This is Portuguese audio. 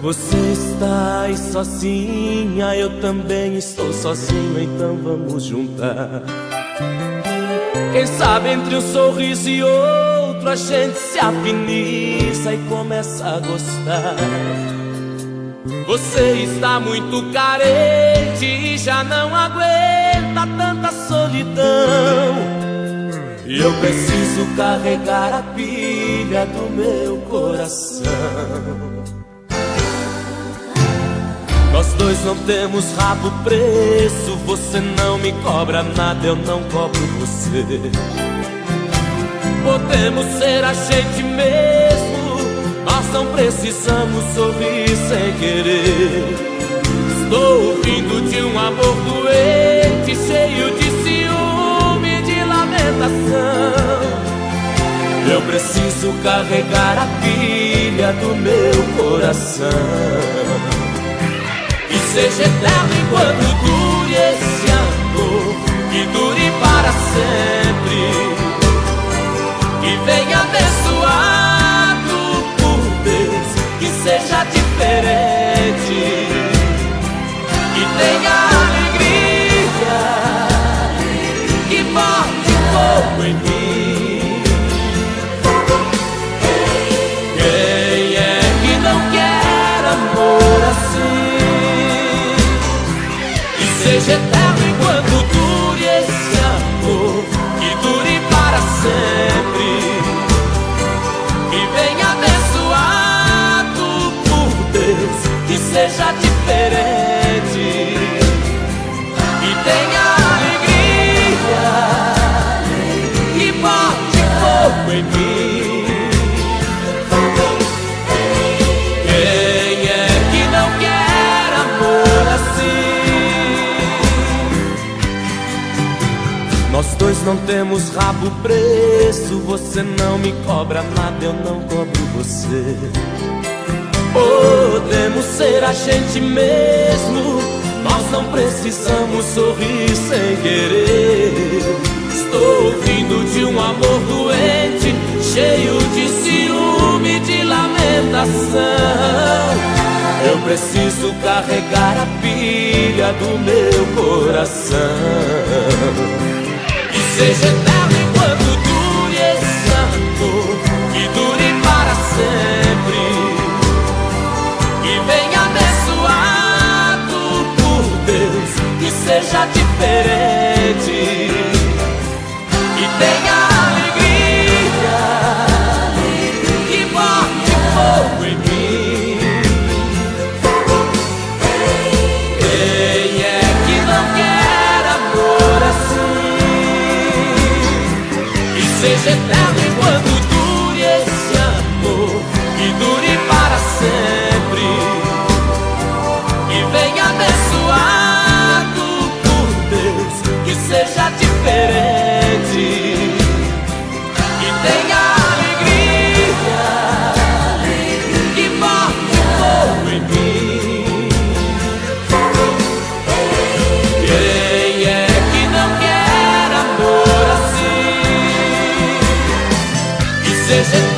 Você está aí sozinha, eu também estou sozinho, então vamos juntar. Quem sabe entre um sorriso e outro a gente se afiniza e começa a gostar. Você está muito carente e já não aguenta tanta solidão. E eu preciso carregar a pilha do meu coração. Dois não temos rabo preso. Você não me cobra nada, eu não cobro você. Podemos ser a gente mesmo. Nós não precisamos sorrir sem querer. Estou vindo de um amor doente, cheio de ciúme, de lamentação. Eu preciso carregar a pilha do meu coração seja eterno enquanto dure esse amor, que dure para sempre, que venha seja eterno enquanto dure esse amor, que dure para sempre, que venha abençoado por Deus, que seja diferente, que tenha Nós dois não temos rabo preso. Você não me cobra nada, eu não cobro você. Podemos ser a gente mesmo. Nós não precisamos sorrir sem querer. Estou vindo de um amor doente, cheio de ciúme, de lamentação. Eu preciso carregar a pilha do meu coração seja eterno enquanto Is it that it was? veces